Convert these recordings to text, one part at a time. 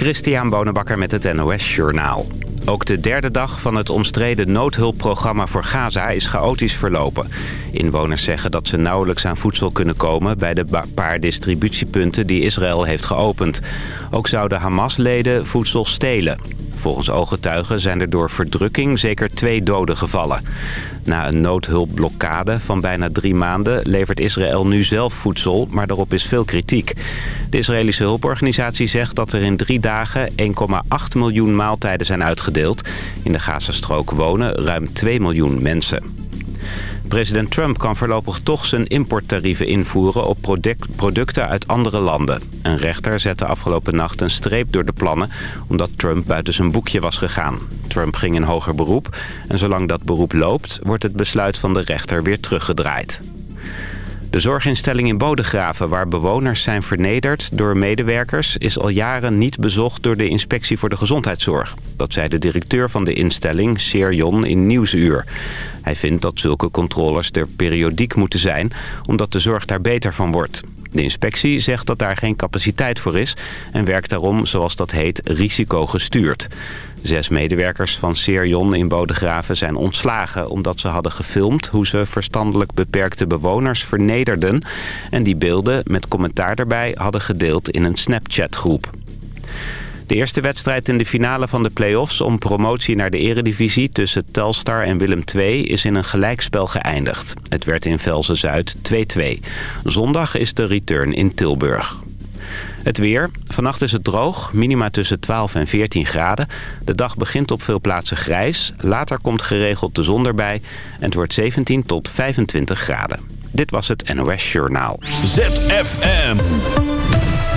Christian Bonenbakker met het NOS Journaal. Ook de derde dag van het omstreden noodhulpprogramma voor Gaza is chaotisch verlopen. Inwoners zeggen dat ze nauwelijks aan voedsel kunnen komen... bij de paar distributiepunten die Israël heeft geopend. Ook zouden Hamas-leden voedsel stelen. Volgens ooggetuigen zijn er door verdrukking zeker twee doden gevallen. Na een noodhulpblokkade van bijna drie maanden levert Israël nu zelf voedsel, maar daarop is veel kritiek. De Israëlische hulporganisatie zegt dat er in drie dagen 1,8 miljoen maaltijden zijn uitgedeeld. In de Gazastrook wonen ruim 2 miljoen mensen. President Trump kan voorlopig toch zijn importtarieven invoeren op producten uit andere landen. Een rechter zette afgelopen nacht een streep door de plannen omdat Trump buiten zijn boekje was gegaan. Trump ging in hoger beroep en zolang dat beroep loopt wordt het besluit van de rechter weer teruggedraaid. De zorginstelling in Bodegraven, waar bewoners zijn vernederd door medewerkers... is al jaren niet bezocht door de Inspectie voor de Gezondheidszorg. Dat zei de directeur van de instelling, Serjon, in Nieuwsuur. Hij vindt dat zulke controles er periodiek moeten zijn... omdat de zorg daar beter van wordt. De inspectie zegt dat daar geen capaciteit voor is... en werkt daarom, zoals dat heet, risicogestuurd. Zes medewerkers van Serion in Bodegraven zijn ontslagen... omdat ze hadden gefilmd hoe ze verstandelijk beperkte bewoners vernederden... en die beelden met commentaar daarbij hadden gedeeld in een Snapchat-groep. De eerste wedstrijd in de finale van de play-offs om promotie naar de eredivisie tussen Telstar en Willem II is in een gelijkspel geëindigd. Het werd in Velzen-Zuid 2-2. Zondag is de return in Tilburg. Het weer. Vannacht is het droog. Minima tussen 12 en 14 graden. De dag begint op veel plaatsen grijs. Later komt geregeld de zon erbij. En het wordt 17 tot 25 graden. Dit was het NOS Journaal. ZFM.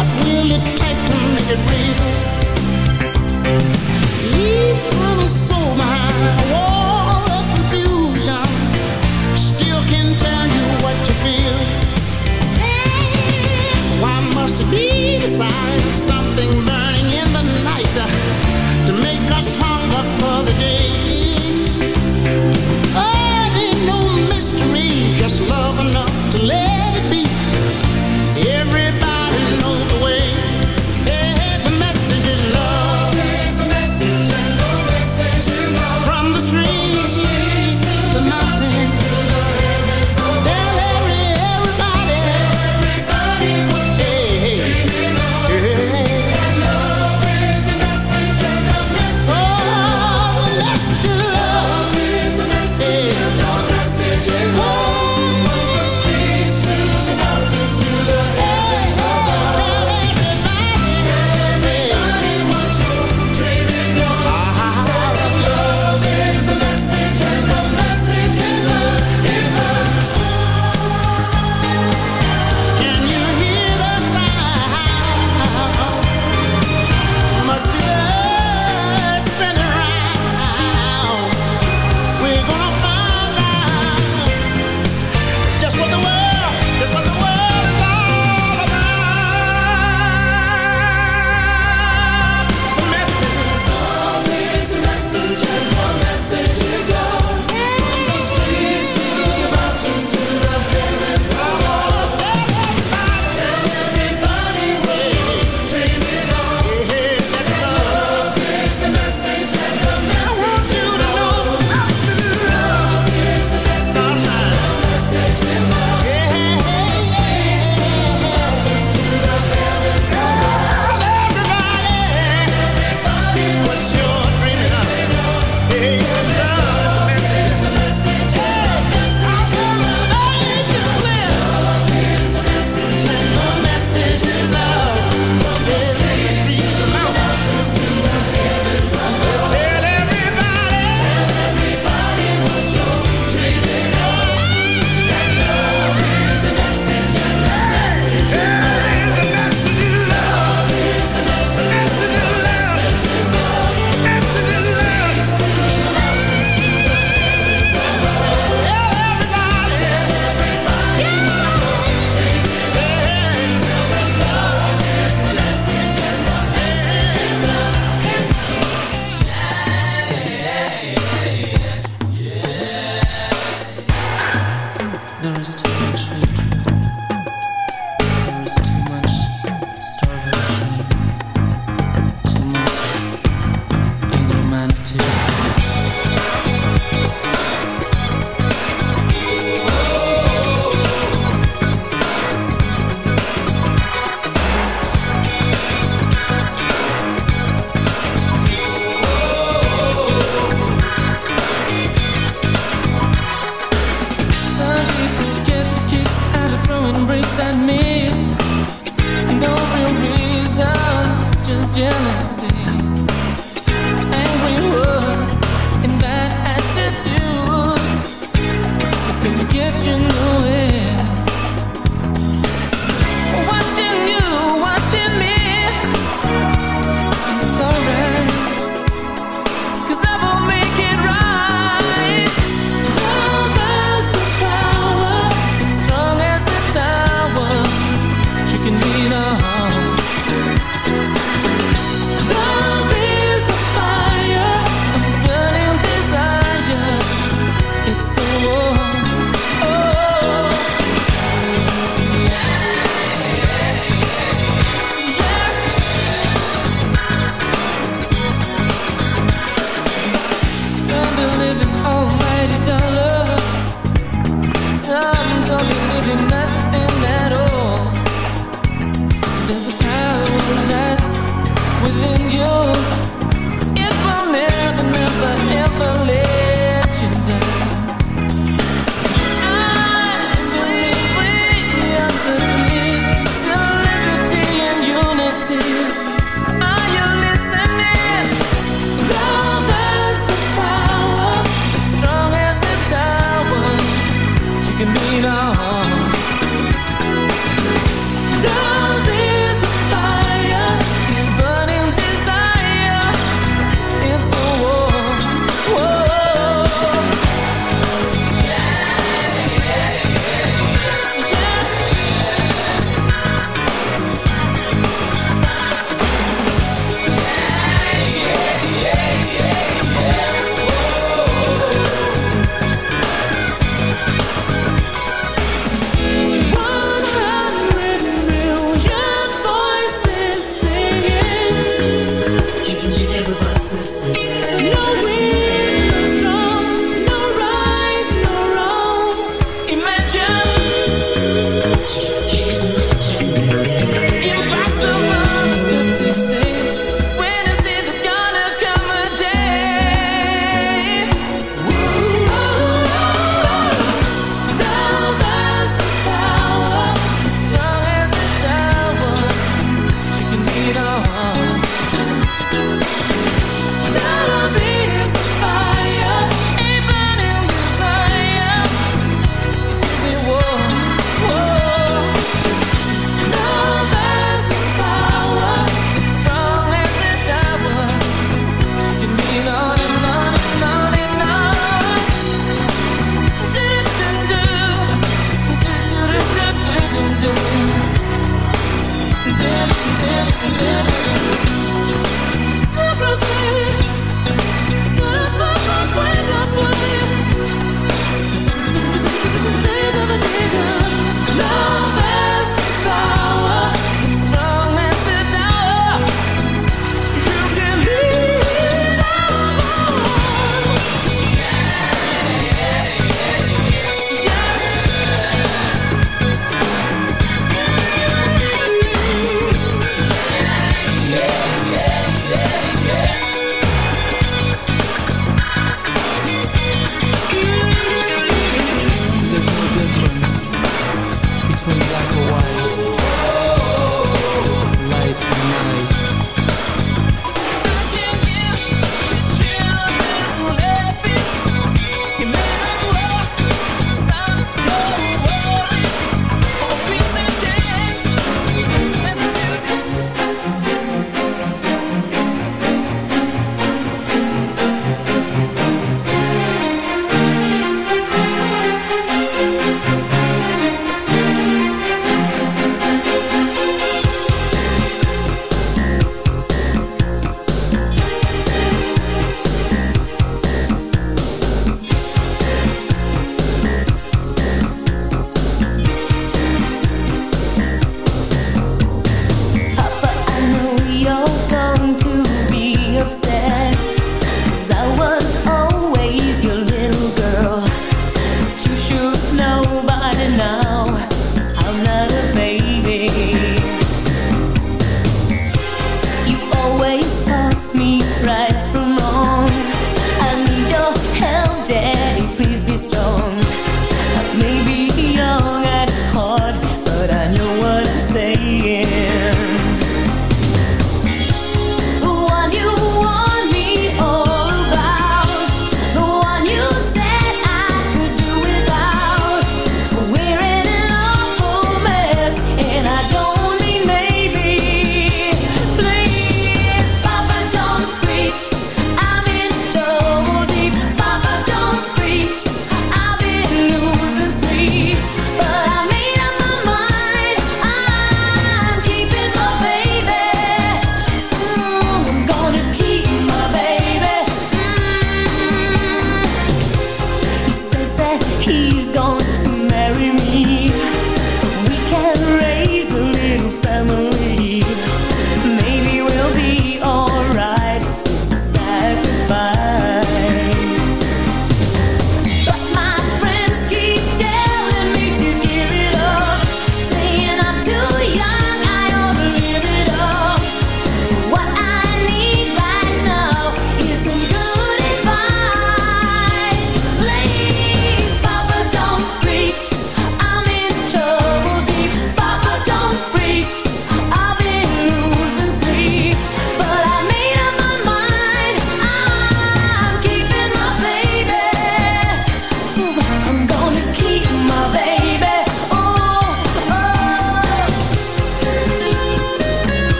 What will it take to make it real?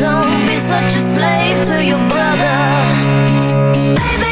Don't be such a slave to your brother. Baby,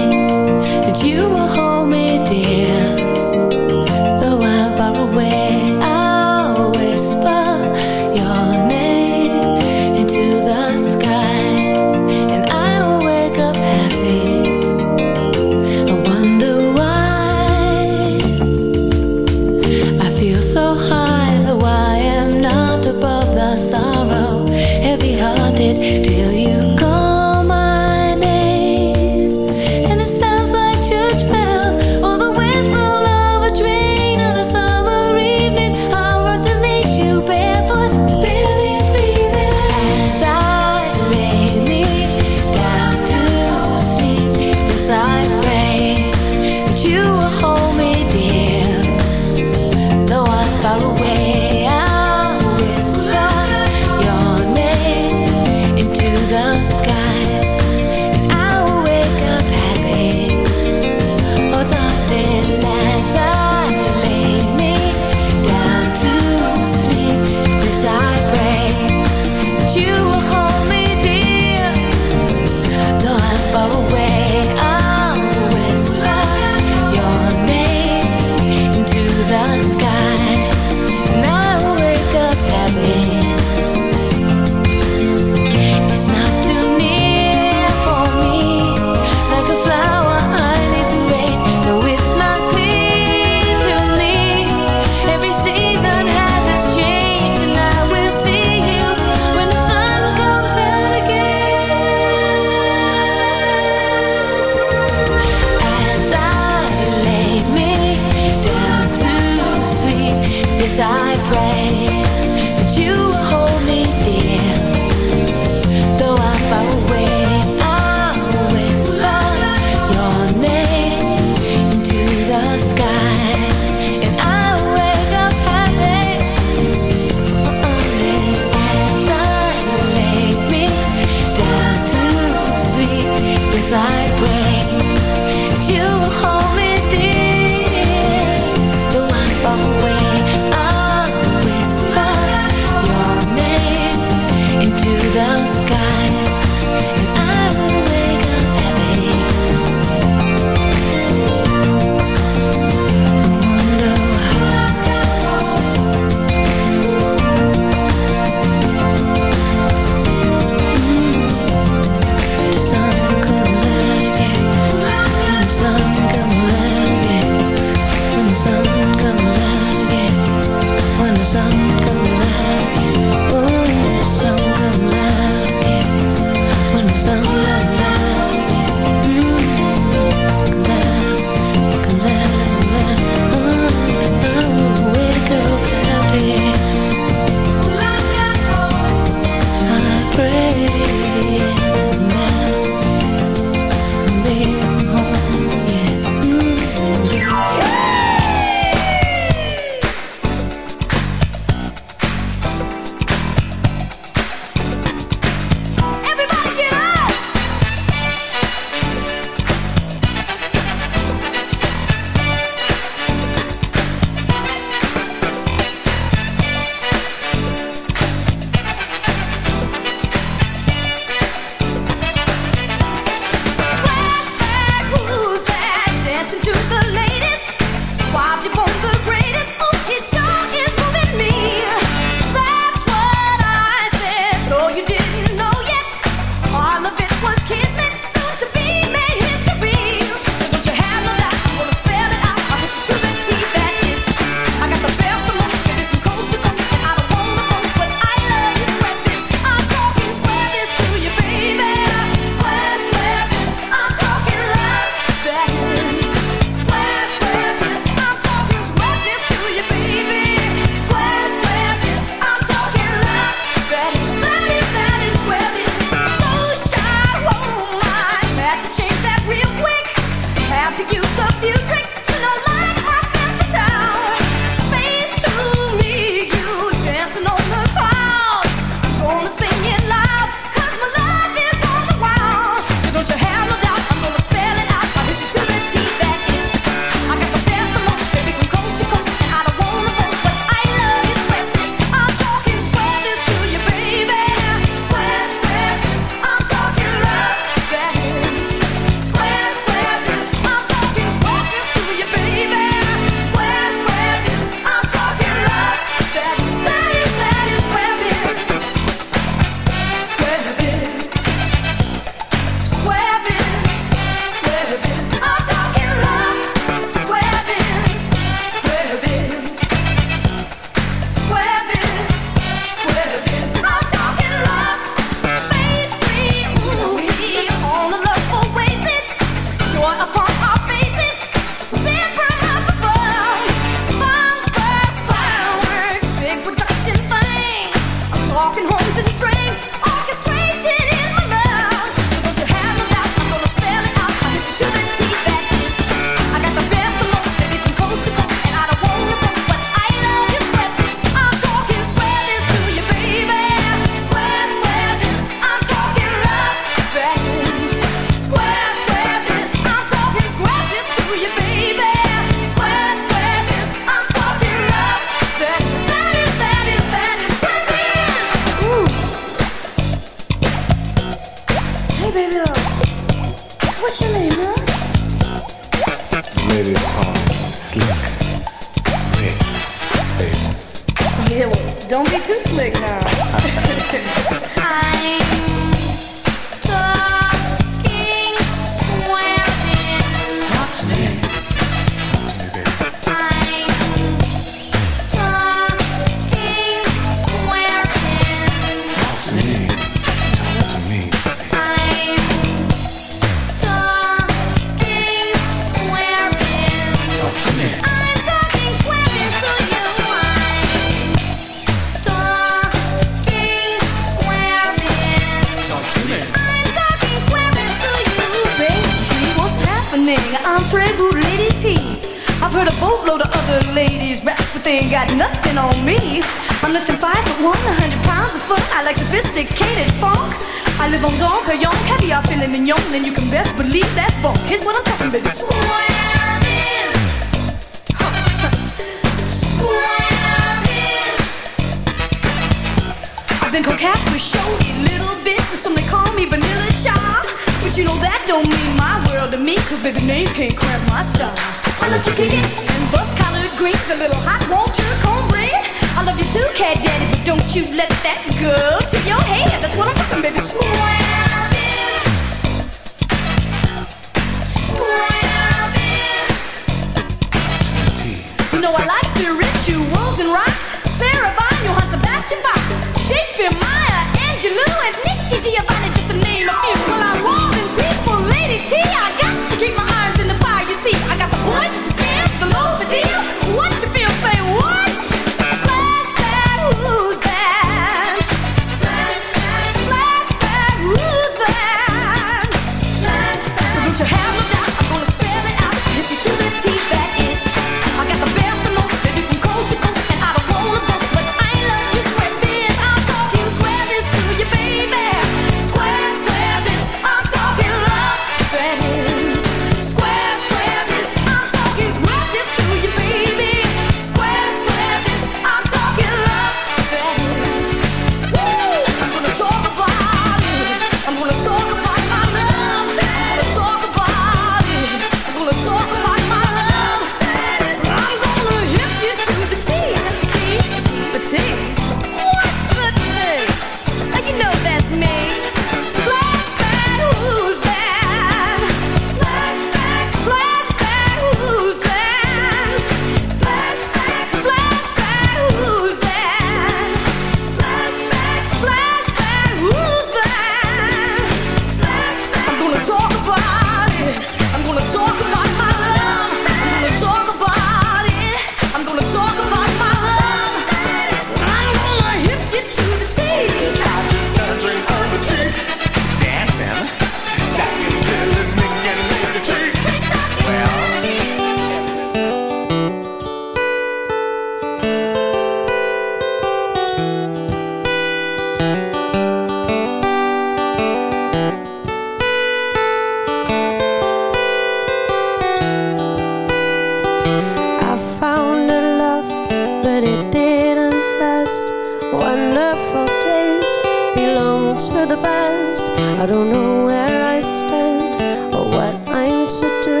I don't know where I stand or what I'm to do.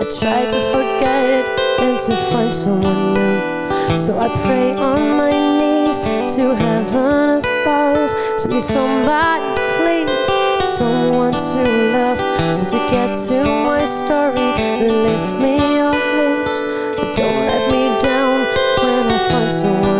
I try to forget and to find someone new. So I pray on my knees to heaven above. Send me somebody, please, someone to love. So to get to my story, lift me your hands. But don't let me down when I find someone.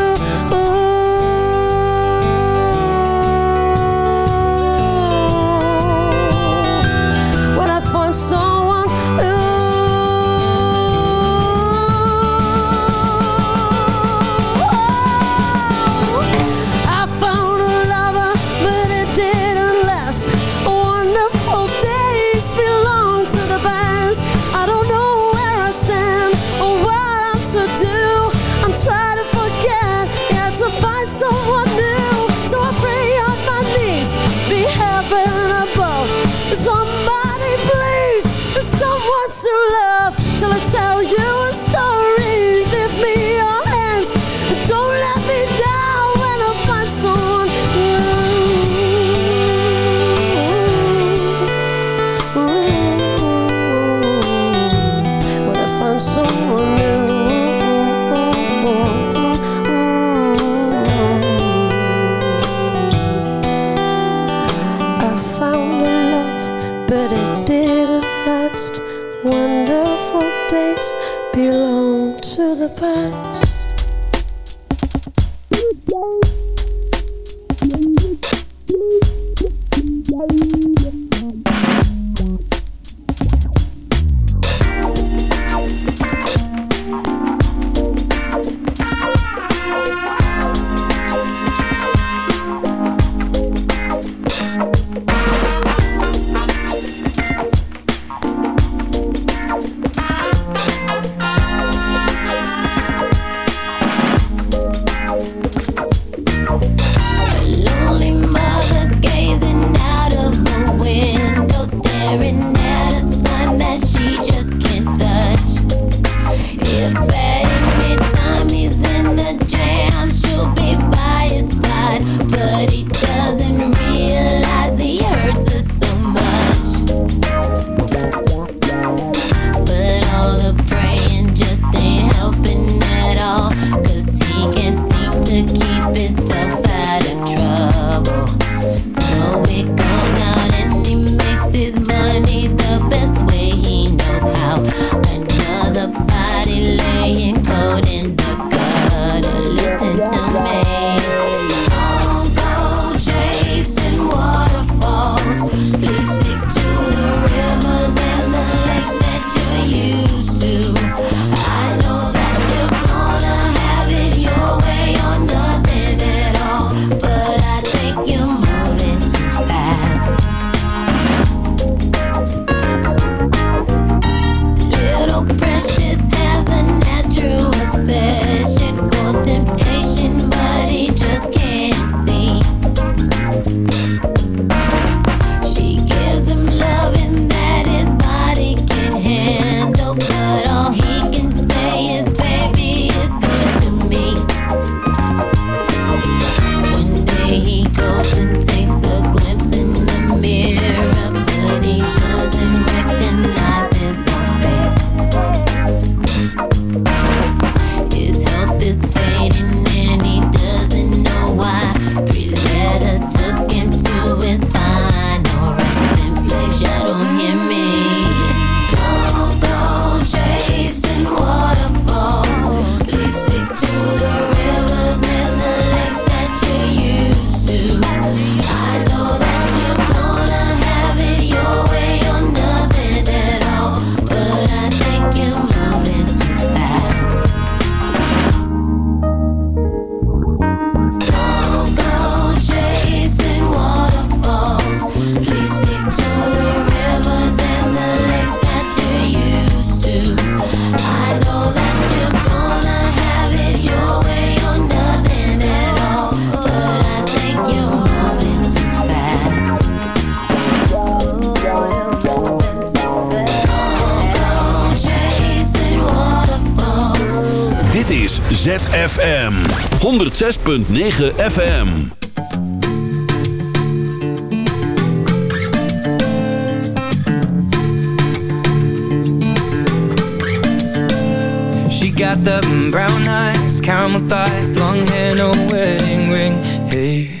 Trouble. So he ZFM 106.9 FM. She got the brown eyes, caramel thighs, long hair, no wedding ring. Hey,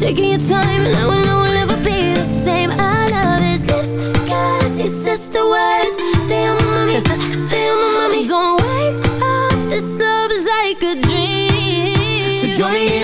taking your time, and I know we'll never be the same. I love his lips, cause he says the words. Te amo, mami, te amo, mami. Don't wake up, this love is like a dream. So join me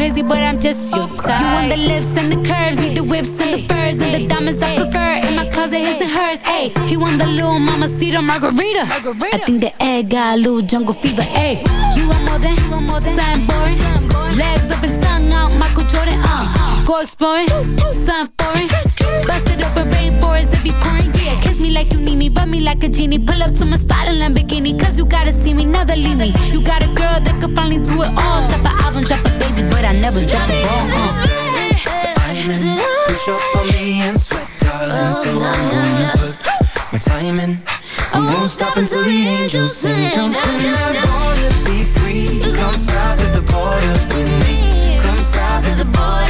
crazy, but I'm just your type. You want the lips and the curves, need the whips and the furs and the diamonds I prefer. In my closet, his and hers. Ayy, he want the little mama cedar margarita. I think the egg got a little jungle fever. Ayy, you want more than, you want more than something boring. Legs up and tongue out, Michael Jordan. Uh, go exploring, something foreign. Bust it open, rainforest if you pouring. Yeah, kiss me like you need me, rub me like a genie. Pull up to my spot in Lamborghini, cause you gotta see me, never leave me. You got a girl that could finally do it all. Drop album, drop a baby, but I never drop a ball. Uh. Diamond, push up on me and sweat, darling. So I'm gonna put my time in. I won't stop until the angels sing. Jump in that water, be free. Come south of the border with me. Come south of the border.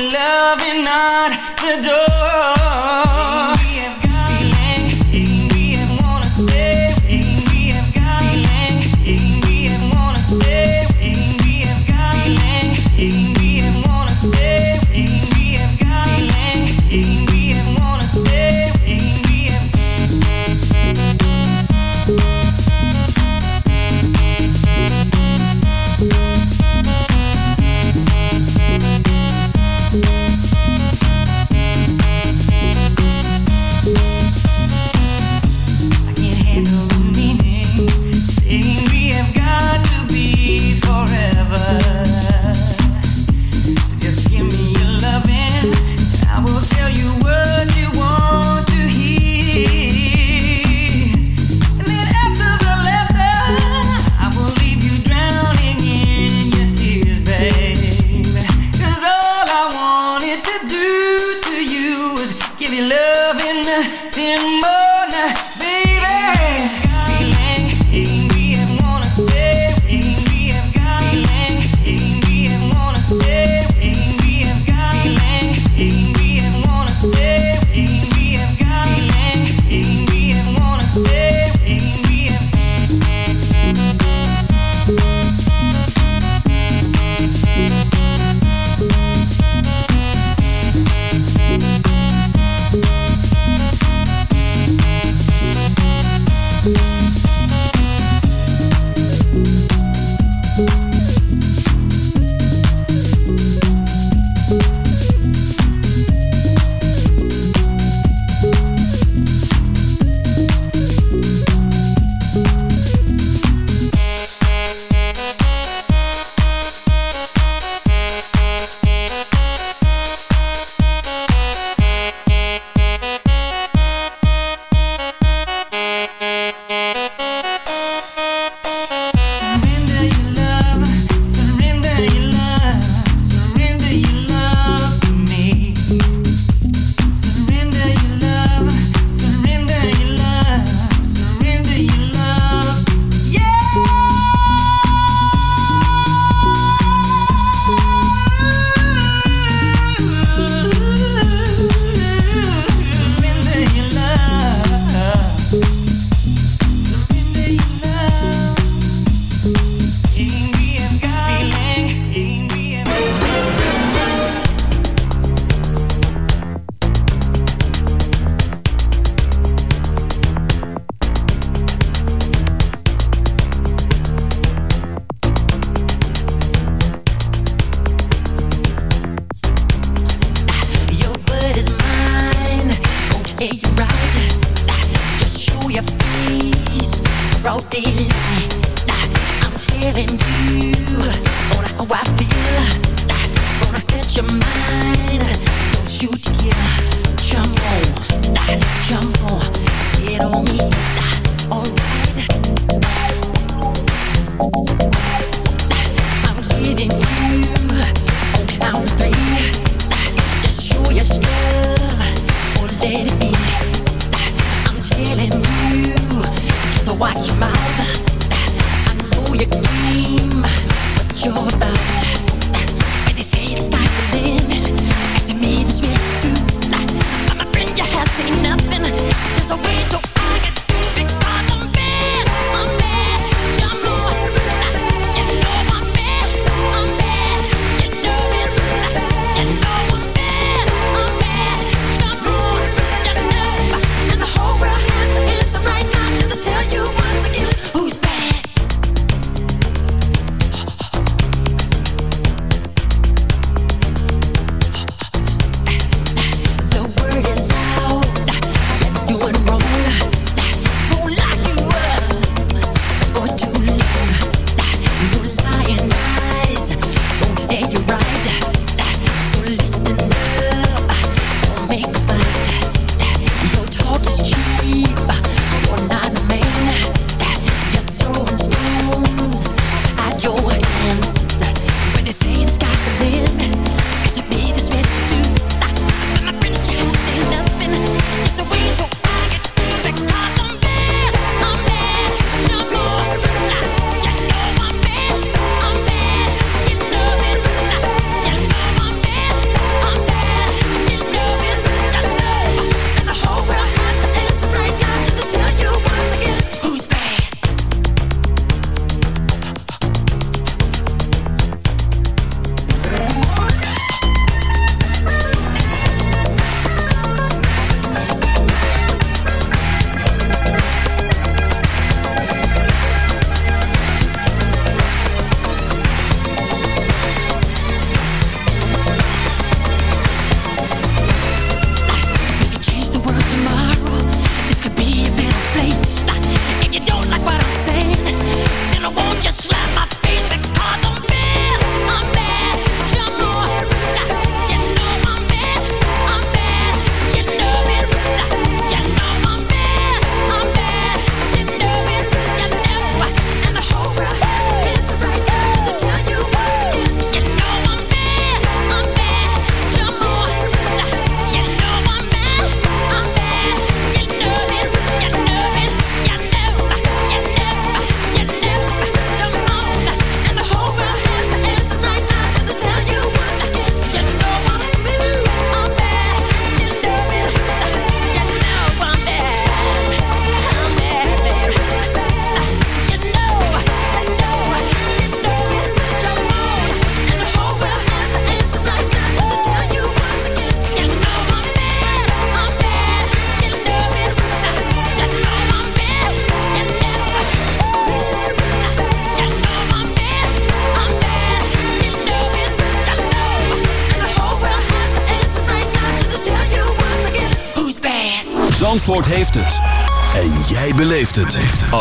loving on the door.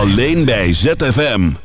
Alleen bij ZFM.